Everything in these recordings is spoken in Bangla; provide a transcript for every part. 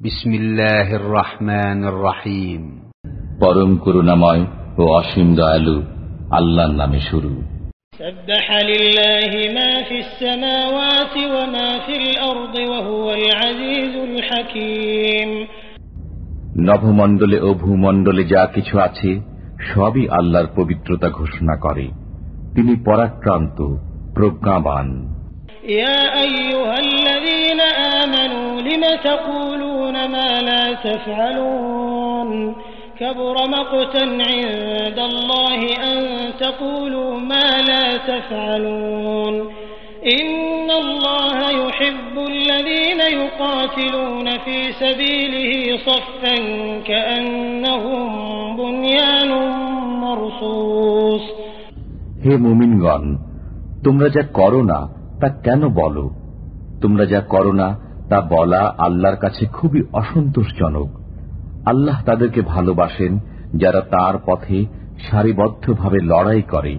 بسم الله الرحمن الرحيم পরম করুণাময় ও অসীম দয়ালু আল্লাহর নামে শুরু سبح لله ما في السماوات وما في الأرض وهو العزيز الحكيم নভমণ্ডলে ও ভূমণ্ডলে যা কিছু আছে সবই আল্লাহর পবিত্রতা ঘোষণা করে তিনি পরাক্রান্ত প্রজ্ঞাবান يا أيها الذين آمنوا لم تقولون ما لا تفعلون كبر مقتا عند الله أن تقولوا ما لا تفعلون إن الله يحب الذين يقاتلون في سبيله صفا كأنهم بنيان مرصوص হে মুমিনগণ তোমরা যা করো না তা কেন বলো তোমরা যা করো না তা বলা আল্লাহর কাছে খুবই অসন্তোষজনক আল্লাহ তাদেরকে ভালোবাসেন যারা তার পথে সারিবদ্ধভাবে লড়াই করে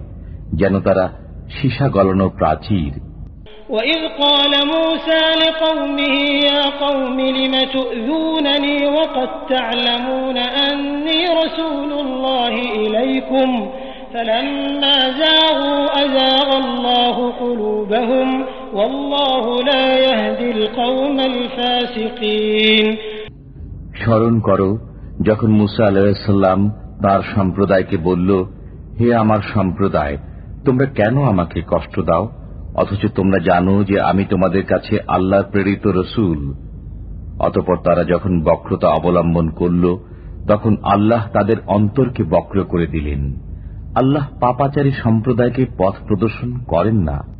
যেন তারা সীসা গলানো প্রাচীর وإذ قال موسى لقومه يا قوم لم تؤذونني وقد تعلمون أني رسول الله إليكم فلما زاغوا أزاغ الله قلوبهم স্মরণ করো, যখন মুসা আলাইসাল্লাম তার সম্প্রদায়কে বলল, হে আমার সম্প্রদায়, তোমরা কেন আমাকে কষ্ট দাও? অথচ তোমরা জানো যে আমি তোমাদের কাছে আল্লাহ প্রেরিত রসুল। অতপর তারা যখন বক্রতা অবলম্বন করল, তখন আল্লাহ তাদের অন্তরকে বক্র করে দিলেন। আল্লাহ পাপাচারী সম্প্রদায়কে পথ প্রদর্শন করেন না।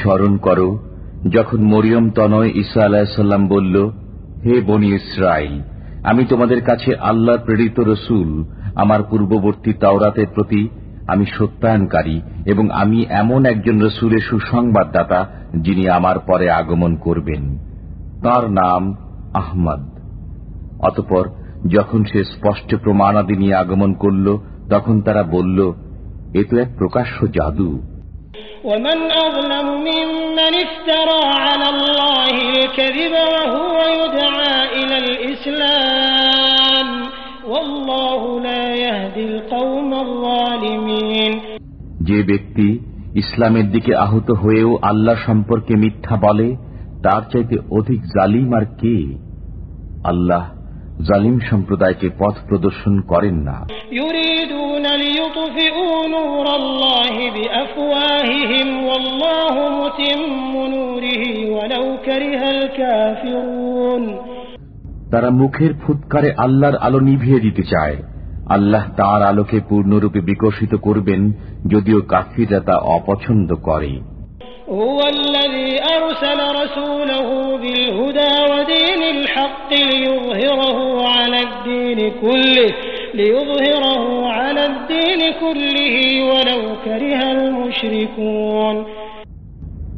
স্মরণ করো, যখন মরিয়ম তনয় ঈসা আলাহিসাল্লাম বলল, হে বনি ইসরাইল আমি তোমাদের কাছে আল্লাহ প্রেরিত রসুল। আমার পূর্ববর্তী তাওরাতের প্রতি আমি সত্যায়নকারী এবং আমি এমন একজন রসুলের সুসংবাদদাতা যিনি আমার পরে আগমন করবেন। তার নাম আহমদ। অতপর যখন সে স্পষ্ট প্রমাণাদি নিয়ে আগমন করল, তখন তারা বলল, এ তো এক প্রকাশ্য জাদু। ومن أظلم ممن افترى على الله الكذب وهو يدعى إلى الإسلام والله لا يهدي القوم الظالمين যে ব্যক্তি ইসলামের দিকে আহত হয়েও আল্লাহ সম্পর্কে মিথ্যা বলে তার চাইতে অধিক জালিম আর কে আল্লাহ জালিম সম্প্রদায়কে পথ প্রদর্শন করেন না। তারা মুখের ফুৎকারে আল্লাহর আলো নিভিয়ে দিতে চায়। আল্লাহ তার আলোকে পূর্ণরূপে বিকশিত করবেন যদিও কাফিররা তা অপছন্দ করে। هو الذي أرسل رسوله بالهدى ودين الحق ليظهره على الدين كله ليظهره على الدين كله ولو كره المشركون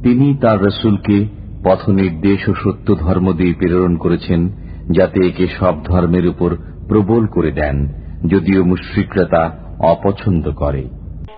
তিনি তার রসুলকে পথ নির্দেশ ও সত্য ধর্ম দিয়ে প্রেরণ করেছেন যাতে একে সব ধর্মের উপর প্রবল করে দেন যদিও মুশ্রিকরা তা অপছন্দ করে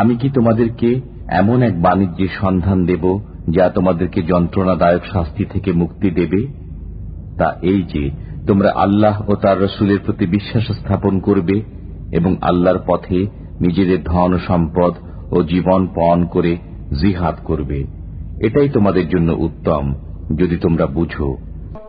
আমি কি তোমাদেরকে এমন এক বাণিজ্যের সন্ধান দেব যা তোমাদেরকে যন্ত্রণাদায়ক শাস্তি থেকে মুক্তি দেবে? তা এই যে, তোমরা আল্লাহ ও তার রসুলের প্রতি বিশ্বাস স্থাপন করবে এবং আল্লাহর পথে নিজেদের ধন, সম্পদ ও জীবন পণ করে জিহাদ করবে। এটাই তোমাদের জন্য উত্তম, যদি তোমরা বুঝো।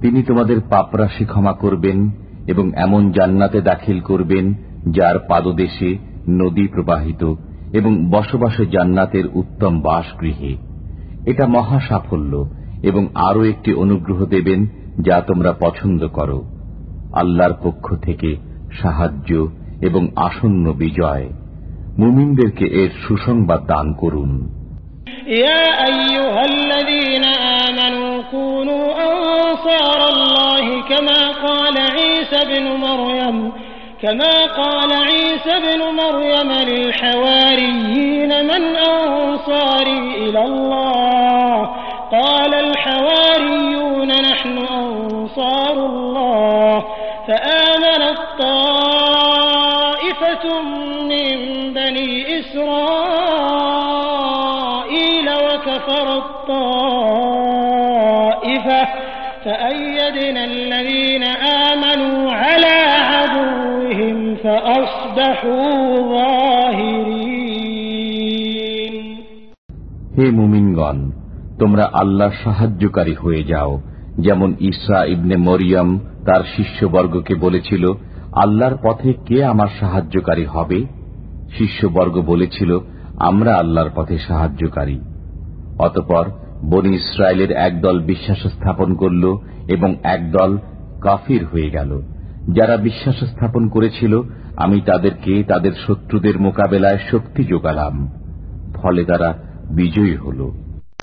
তিনি তোমাদের পাপরাশি ক্ষমা করবেন এবং এমন জান্নাতে দাখিল করবেন যার পাদদেশে নদী প্রবাহিত এবং বসবাসে জান্নাতের উত্তম বাসগৃহে। এটা মহা সাফল্য এবং আরও একটি অনুগ্রহ দেবেন যা তোমরা পছন্দ করো। আল্লাহর পক্ষ থেকে সাহায্য এবং আসন্ন বিজয়। মুমিনদেরকে এর সুসংবাদ দান করুন। أنصار الله كما قال عيسى بن مريم كما قال عيسى بن مريم للحواريين من أنصاري إلى الله. قال الحواريون نحن أنصار الله. فآمنت طائفة فأيدنا الذين آمنوا على عدوهم فأصبحوا ظاهرين হে মুমিনগণ তোমরা আল্লাহর সাহায্যকারী হয়ে যাও যেমন ঈসা ইবনে মরিয়ম তার শিষ্যবর্গকে বলেছিল আল্লাহর পথে কে আমার সাহায্যকারী হবে শিষ্যবর্গ বলেছিল আমরা আল্লাহর পথে সাহায্যকারী অতপর বনি ইসরায়েলের একদল বিশ্বাস স্থাপন করল এবং একদল কাফির হয়ে গেল। যারা বিশ্বাস স্থাপন করেছিল, আমি তাদেরকে তাদের শত্রুদের মোকাবেলায় শক্তি যোগালাম। ফলে তারা বিজয়ী হল।